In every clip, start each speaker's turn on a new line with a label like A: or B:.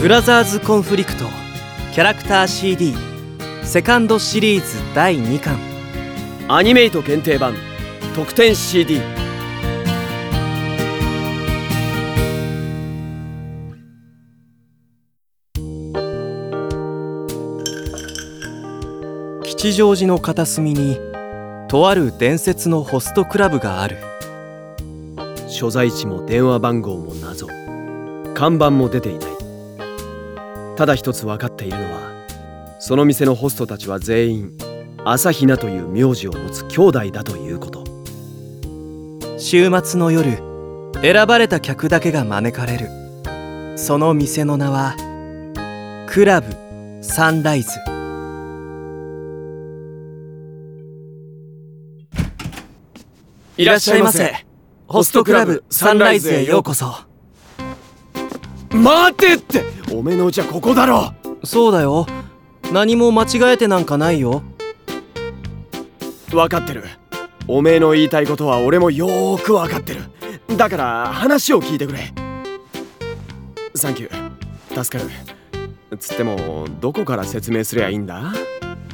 A: ブラザーズ・コンフリクトキャラクター CD セカンドシリーズ第2巻。
B: アニメイト限定版特典 CD
A: 吉祥寺の片隅にとある伝説のホストクラブがある。
B: 所在地も電話番号も謎看板も出ていない。ただ一つ分かっているのはその店のホストたちは全員朝比奈という名字を持つ兄弟だということ。
A: 週末の夜選ばれた客だけが招かれる。その店の名はクラブサンライズ。いらっしゃいませ。ホストクラブサンライズへようこそ
B: 待てって。おめえのうちはここだろ。
A: そうだよ。何も間違えてなんかないよ。
B: 分かってる。おめえの言いたいことは俺もよーく分かってる。だから話を聞いてくれ。サンキュー。助かる。つってもどこから説明すりゃいいんだ？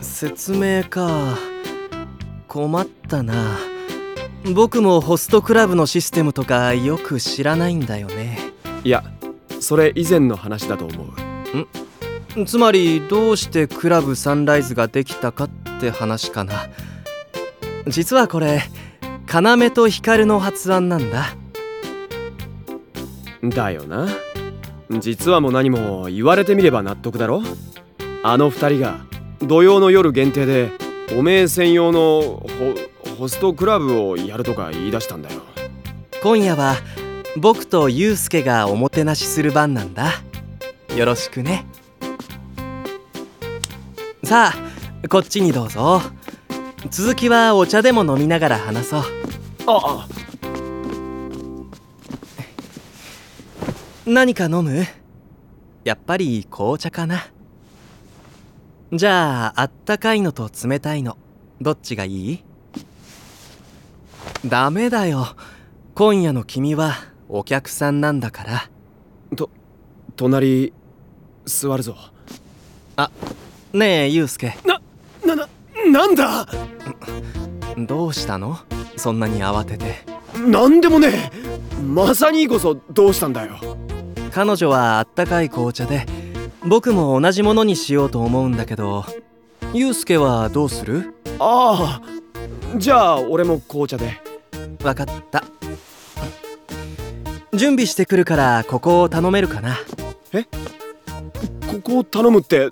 A: 説明か。困ったな。僕もホストクラブのシステムとかよく知らないんだよね。
B: いやそれ以前の話だと思
A: う。つまりどうしてクラブサンライズができたかって話かな。実はこれ要と光の発案なんだ。
B: だよな。実はも何も言われてみれば納得だろ。あの二人が土曜の夜限定でおめえ専用のホホストクラブをやるとか言い出したんだよ。
A: 今夜は僕とユうスケがおもてなしする番なんだ。よろしくね。さあこっちにどうぞ。続きはお茶でも飲みながら話そう。
B: ああ。
A: 何か飲む？やっぱり紅茶かな。じゃああったかいのと冷たいのどっちがいい？ダメだよ。今夜の君はお客さんなんだから。
B: と隣座るぞ。
A: あねえユうスケ。
B: ななななんだ？
A: どうしたの？そんなに慌てて。
B: なんでもねまさにこそどうしたんだよ。
A: 彼女はあったかい紅茶で僕も同じものにしようと思うんだけどユうスケはどうする？
B: ああじゃあ俺も紅茶で。
A: 分かった準備してくるからここを頼めるかな。
B: え？ここを頼むって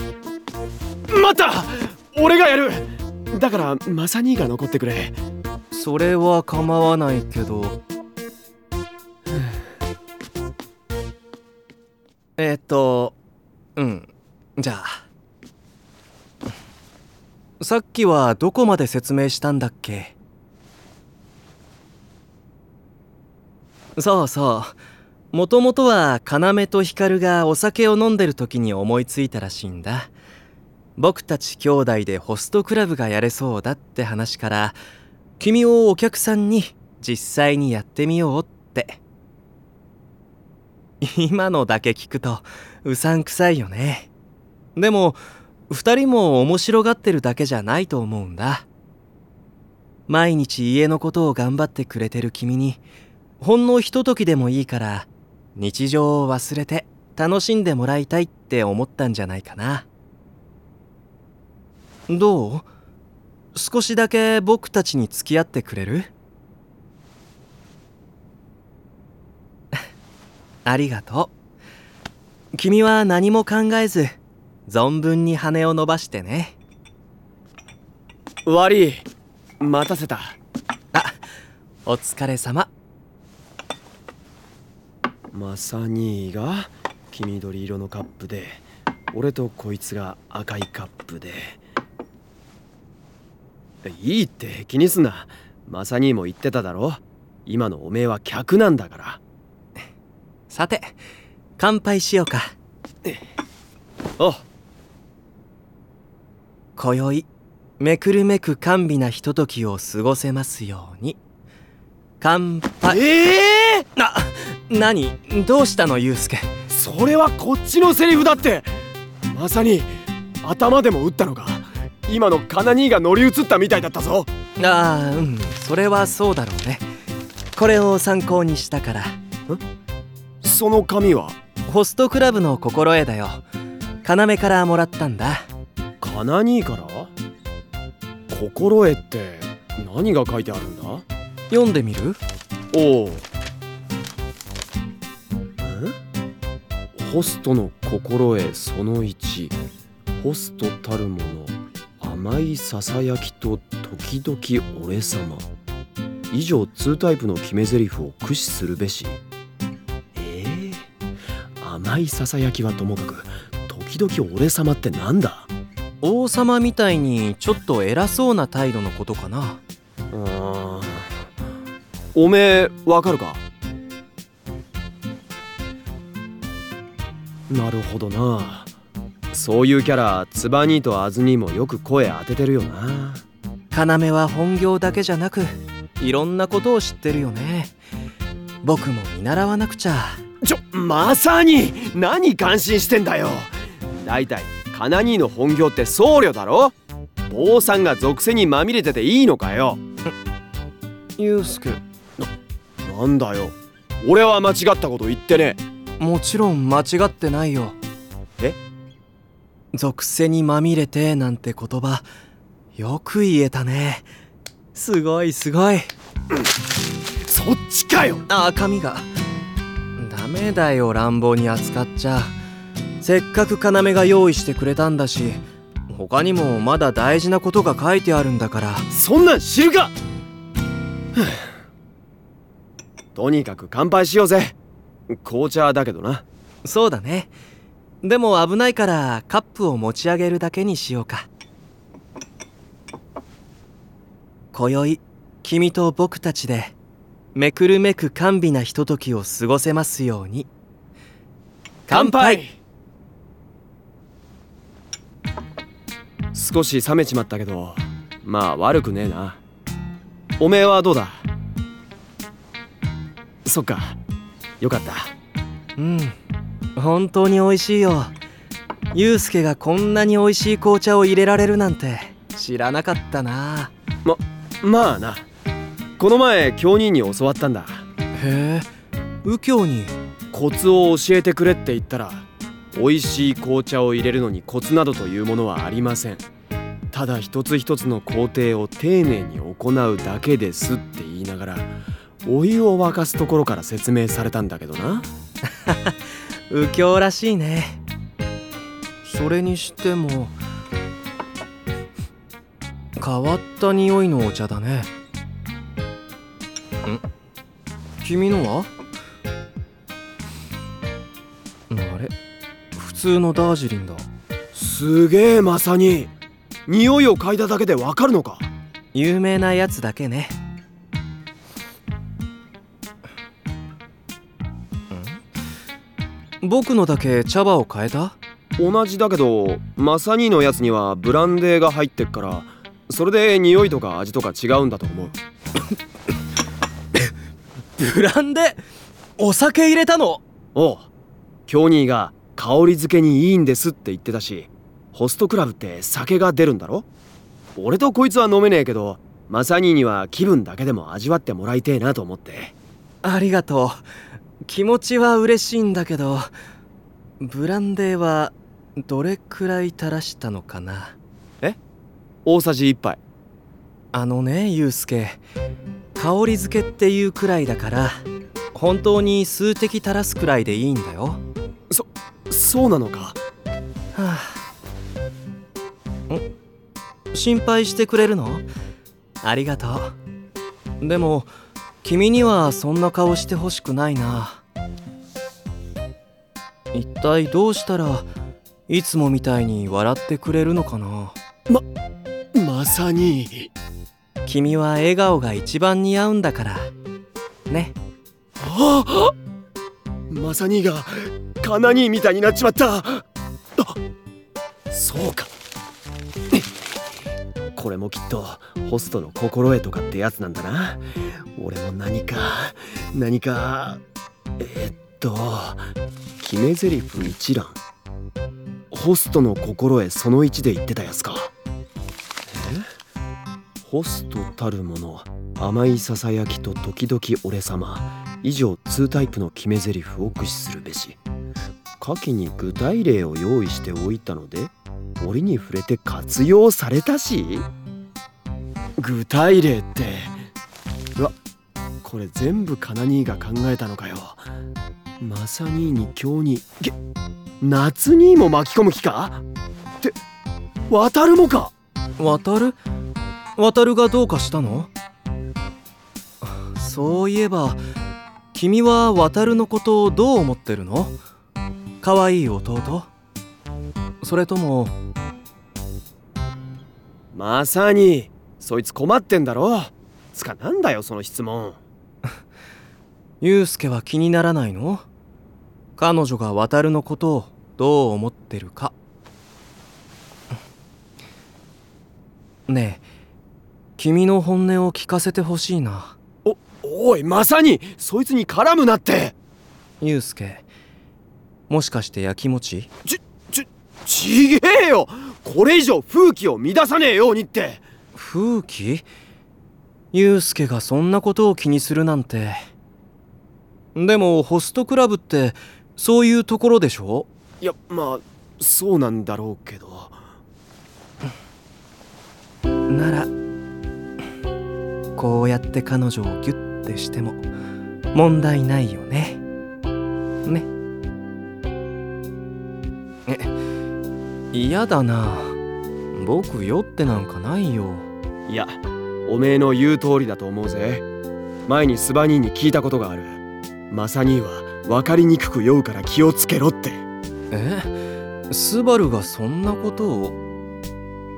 B: 待った！俺がやる！だからマサ兄が残ってくれ。
A: それは構わないけど。えっとうん。じゃあ。さっきはどこまで説明したんだっけ？そうそう。もともとは要と光がお酒を飲んでる時に思いついたらしいんだ。僕たち兄弟でホストクラブがやれそうだって話から君をお客さんに実際にやってみようって。今のだけ聞くとうさんくさいよね。でも2人も面白がってるだけじゃないと思うんだ。毎日家のことを頑張ってくれてる君にほんのひとときでもいいから日常を忘れて楽しんでもらいたいって思ったんじゃないかな。どう？少しだけ僕たちに付き合ってくれる？ありがとう。君は何も考えず存分に羽を伸ばしてね。
B: 悪い。待たせた。
A: あお疲れ様
B: マサ兄が黄緑色のカップで俺とこいつが赤いカップで。いいって気にすな。マサ兄も言ってただろ。今のおめえは客なんだから。
A: さて乾杯しようか。
B: お
A: 今宵めくるめく甘美なひとときを過ごせますように。乾杯。
B: ええ
A: ー、あ何？どうしたのユうスケ？
B: それはこっちのセリフだって。まさに頭でも打ったのか。今のカナ兄が乗り移ったみたいだったぞ。
A: ああうん。それはそうだろうね。これを参考にしたから。
B: その紙は？
A: ホストクラブの心得だよ。要からもらったんだ。
B: カナ兄から？心得って何が書いてあるんだ？
A: 読んでみる？
B: おおホストの心得その1ホストたるもの甘いささやきと時々俺様。以上2タイプの決め台詞を駆使するべし。えー、甘いささやきはともかく時々俺様ってなんだ？
A: 王様みたいにちょっと偉そうな態度のことかな。
B: あおめえわかるか？なるほどな。そういうキャラツバ兄とアズ兄もよく声当ててるよな。
A: 要は本業だけじゃなくいろんなことを知ってるよね。僕も見習わなくちゃ。
B: ちょまさに何感心してんだよ。だいたいカナ兄の本業って僧侶だろ。坊さんが属性にまみれてていいのかよ。
A: ユうスケ。
B: なんだよ。俺は間違ったこと言ってね
A: もちろん間違ってないよ。
B: え？
A: 属性にまみれてなんて言葉。よく言えたね。すごいすごい。
B: そっちかよ！
A: あ髪が。ダメだよ乱暴に扱っちゃ。せっかく要が用意してくれたんだし他にもまだ大事なことが書いてあるんだから。
B: そんなん知るか！とにかく乾杯しようぜ紅茶だけどな。
A: そうだね。でも危ないからカップを持ち上げるだけにしようか。今宵君と僕たちでめくるめく甘美なひとときを過ごせますように。乾杯！
B: 少し冷めちまったけどまあ悪くねえな。おめえはどうだ？そっかよかった。
A: うん。本当に美味しいよ。ユうスケがこんなに美味しい紅茶を入れられるなんて知らなかったな。
B: ままあな。この前京兄に教わったんだ。
A: へえ。右京に
B: コツを教えてくれって言ったら美味しい紅茶を入れるのにコツなどというものはありません。ただ一つ一つの工程を丁寧に行うだけですって言いながらお湯を沸かすところから説明されたんだけどな。
A: 右京らしいね。それにしても変わった匂いのお茶だね。ん。君のは？あれ？普通のダージリンだ。
B: すげえまさに。匂いを嗅いだだけでわかるのか。
A: 有名なやつだけね僕のだけ茶葉を変えた？
B: 同じだけどマサニーのやつにはブランデーが入ってっからそれで匂いとか味とか違うんだと思う。
A: ブランデ？お酒入れたの？
B: おう。京兄が香り付けにいいんですって言ってたしホストクラブって酒が出るんだろ？俺とこいつは飲めねえけどマサニーには気分だけでも味わってもらいてえなと思って。
A: ありがとう気持ちは嬉しいんだけどブランデーはどれくらい垂らしたのかな？
B: 大さじ1杯。
A: あのねユうスケ。香り付けっていうくらいだから本当に数滴垂らすくらいでいいんだよ。
B: そうなのか？
A: はあ。ん？心配してくれるの？ありがとう。でも君にはそんな顔してほしくないな。一体どうしたらいつもみたいに笑ってくれるのかな。
B: まさに。
A: 君は笑顔が一番似合うんだから。ね。
B: あまさにがカナニーみたいになっちまった。あそうか。これもきっとホストの心得とかってやつなんだな俺も何か何かえっと決め台詞一覧。ホストの心得その1で言ってたやつか。え？ホストたるもの甘いささやきと時々俺様。以上2タイプの決め台詞を駆使するべし。下記に具体例を用意しておいたので折に触れて活用されたし。具体例ってこれ全部カナ兄が考えたのかよ。マサ兄に今日にげ夏兄も巻き込む気か？って渡るもか？
A: 渡る？渡るがどうかしたの？そういえば君は渡るのことをどう思ってるの？可愛い弟？それとも
B: まさにそいつ困ってんだろ？つかなんだよその質問
A: ユウスケは気にならないの？彼女が渡るのことをどう思ってるか。ねえ君の本音を聞かせてほしいな。
B: おおいまさにそいつに絡むなって。
A: ユウスケもしかしてやきもち？
B: ちちちげえよ。これ以上風紀を乱さねえようにって。
A: 風紀？ユウスケがそんなことを気にするなんてでもホストクラブってそういうところでしょ？
B: いやまあそうなんだろうけど。
A: ならこうやって彼女をギュッてしても問題ないよね。ね。え嫌だな。僕酔ってなんかないよ。
B: いやおめえの言う通りだと思うぜ。前にスバ兄に聞いたことがあるマサ兄は分かりにくく酔うから気をつけろって。
A: え？スバルがそんなことを？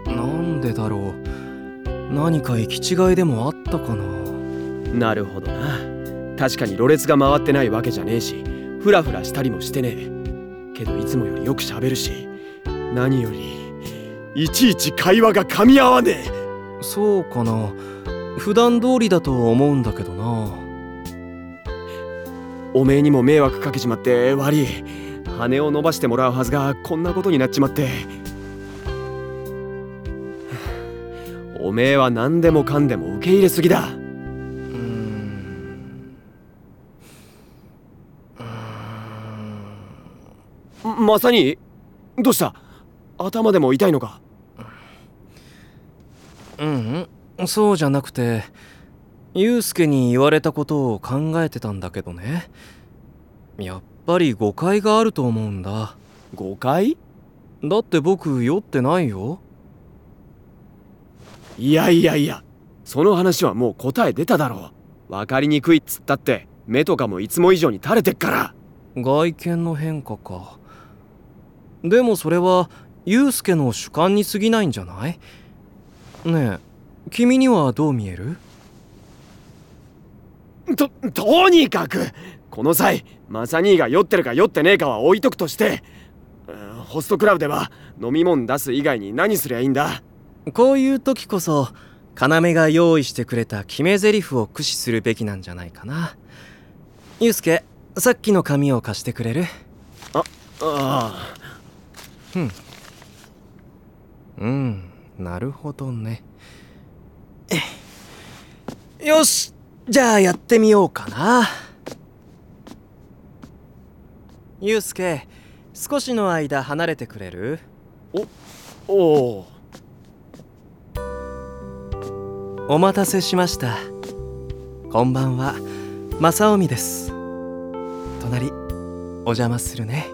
A: なんでだろう？何か行き違いでもあったかな？
B: なるほどな。確かにろれつが回ってないわけじゃねえしフラフラしたりもしてねえ。けどいつもよりよく喋るし何よりいちいち会話が噛み合わねえ。
A: そうかな。普段通りだと思うんだけどな
B: おめえにも迷惑かけちまって悪い。羽を伸ばしてもらうはずがこんなことになっちまって。おめえは何でもかんでも受け入れすぎだ。まさにどうした？頭でも痛いのか？
A: うんうん。そうじゃなくてユウスケに言われたことを考えてたんだけどね。やっぱり誤解があると思うんだ。
B: 誤解？
A: だって僕酔ってないよ。
B: いやいやいやその話はもう答え出ただろう。分かりにくいっつったって目とかもいつも以上に垂れてっから。
A: 外見の変化か。でもそれはユウスケの主観に過ぎないんじゃない？ねえ君にはどう見える？
B: ととにかくこの際マサ兄が酔ってるか酔ってねえかは置いとくとしてうんホストクラブでは飲み物出す以外に何すりゃいいんだ？
A: こういう時こそ要が用意してくれた決め台詞を駆使するべきなんじゃないかな。ユウスケさっきの紙を貸してくれる？
B: ああ
A: うんなるほどね。よしじゃあやってみようかな。ユウスケ少しの間離れてくれる？
B: おお
A: お待たせしました。こんばんは。正臣です。隣お邪魔するね。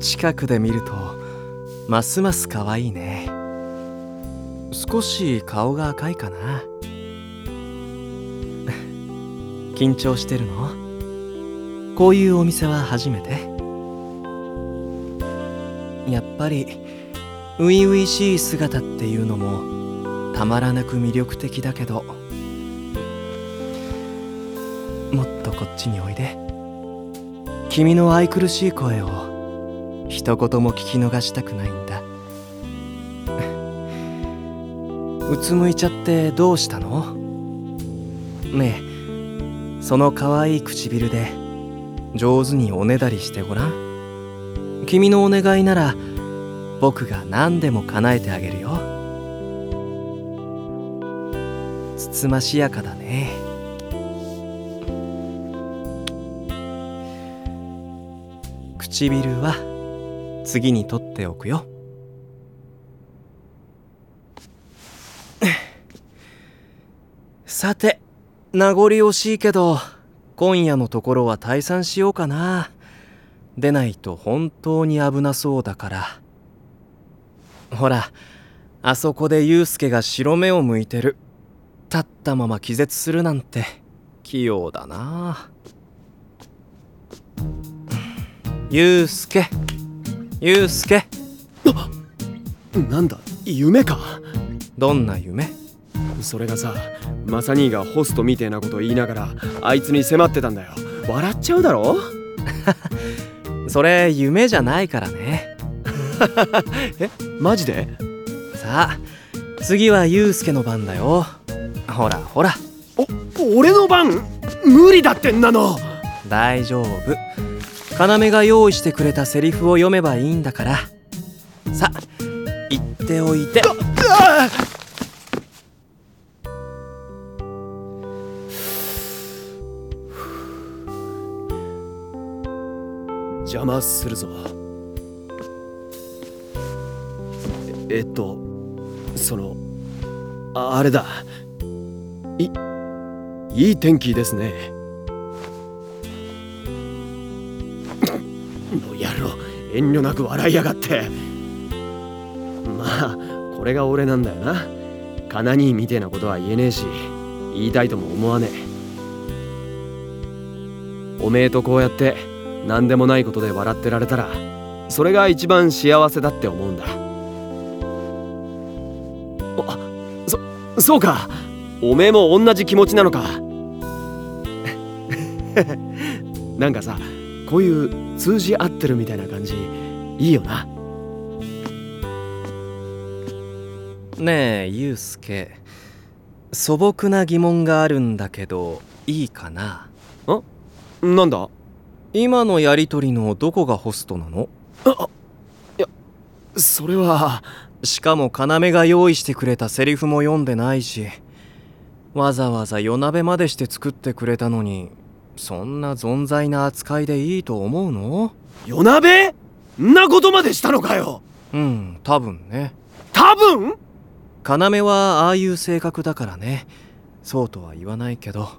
A: 近くで見るとますます可愛いね少し顔が赤いかな。緊張してるの？こういうお店は初めて。やっぱり初々しい姿っていうのもたまらなく魅力的だけど。もっとこっちにおいで。君の愛くるしい声を一言も聞き逃したくないんだ。うつむいちゃってどうしたの？ねえその可愛い唇で上手におねだりしてごらん。君のお願いなら僕が何でも叶えてあげるよ。つつましやかだね。唇は次に取っておくよ。さて名残惜しいけど今夜のところは退散しようかな。出ないと本当に危なそうだから。ほらあそこでユウスケが白目を向いてる。立ったまま気絶するなんて器用だな。ユウスケユウスケ。
B: なんだ夢か。
A: どんな夢？
B: それがさマサ兄がホストみてえなこと言いながらあいつに迫ってたんだよ。笑っちゃうだろ？
A: それ夢じゃないからね。
B: え？マジで？
A: さあ次はユウスケの番だよ。ほらほら。
B: お俺の番？無理だってんなの。
A: 大丈夫。要が用意してくれたセリフを読めばいいんだから。さ言っておいて
B: 邪魔するぞ。ええっとそのあれだ。いいい天気ですね。の野郎遠慮なく笑いやがって。まあこれが俺なんだよな。カナ兄みてえなことは言えねえし言いたいとも思わねえ。おめえとこうやって何でもないことで笑ってられたらそれが一番幸せだって思うんだ。あそそうか。おめえも同じ気持ちなのか。なんかさこういう通じ合ってるみたいな感じいいよな。
A: ねえユウスケ。素朴な疑問があるんだけどいいかな？
B: なんだ？
A: 今のやりとりのどこがホストなの？
B: あいやそれは。
A: しかも要が用意してくれたセリフも読んでないしわざわざ夜鍋までして作ってくれたのにそんな存在な扱いでいいと思うの？
B: 夜鍋？んなことまでしたのかよ。
A: うん多分ね。
B: 多分？
A: 要はああいう性格だからね。そうとは言わないけど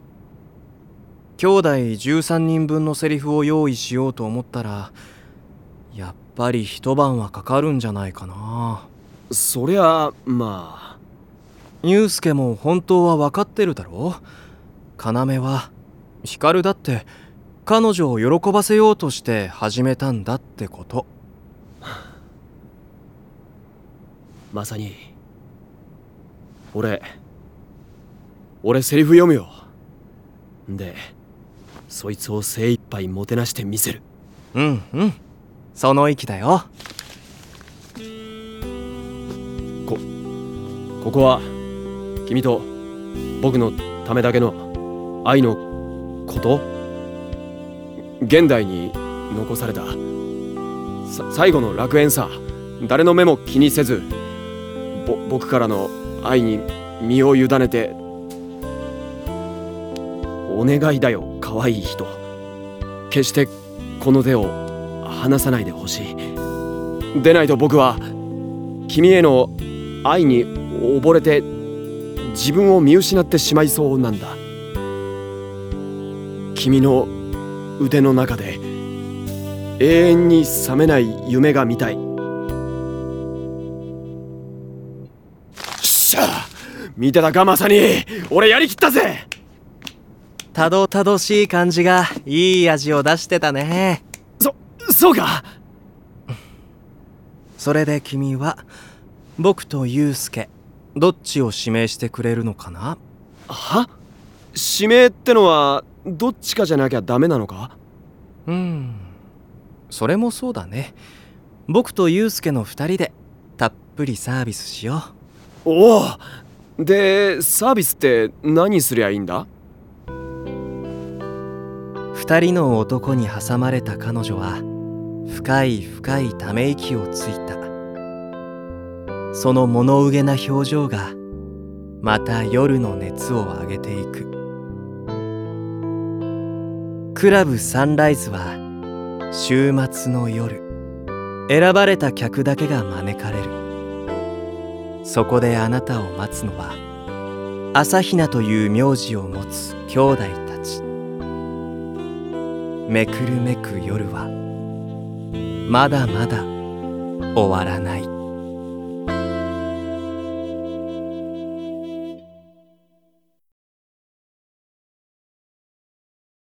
A: 兄弟13人分のセリフを用意しようと思ったらやっぱり一晩はかかるんじゃないかな。
B: そりゃまあ。
A: ユウスケも本当は分かってるだろ要は光だって彼女を喜ばせようとして始めたんだってこと。
B: まさに。俺俺セリフ読むよ。でそいつを精一杯もてなしてみせる。
A: うんうん。その意気だよ。
B: こここは君と僕のためだけの愛のこと？現代に残された。さ最後の楽園さ。誰の目も気にせずぼ僕からの愛に身を委ねてお願いだよ可愛い人。決してこの手を離さないでほしい。でないと僕は君への愛に溺れて自分を見失ってしまいそうなんだ。君の腕の中で永遠に覚めない夢が見たい。しゃ見てたかまさに。俺やりきったぜ！
A: たどたどしい感じがいい味を出してたね。
B: そそうか。
A: それで君は僕とユウスケどっちを指名してくれるのかな？
B: は？指名ってのはどっちかじゃなきゃダメなのか？
A: うん。それもそうだね。僕とユウスケの2人でたっぷりサービスしよ
B: おお。でサービスって何すりゃいいんだ？
A: 二人の男に挟まれた彼女は深い深いため息をついた。その物憂げな表情がまた夜の熱を上げていく。クラブサンライズは週末の夜選ばれた客だけが招かれる。そこであなたを待つのは朝比奈という名字を持つ兄弟めくるめく夜はまだまだ終わらない。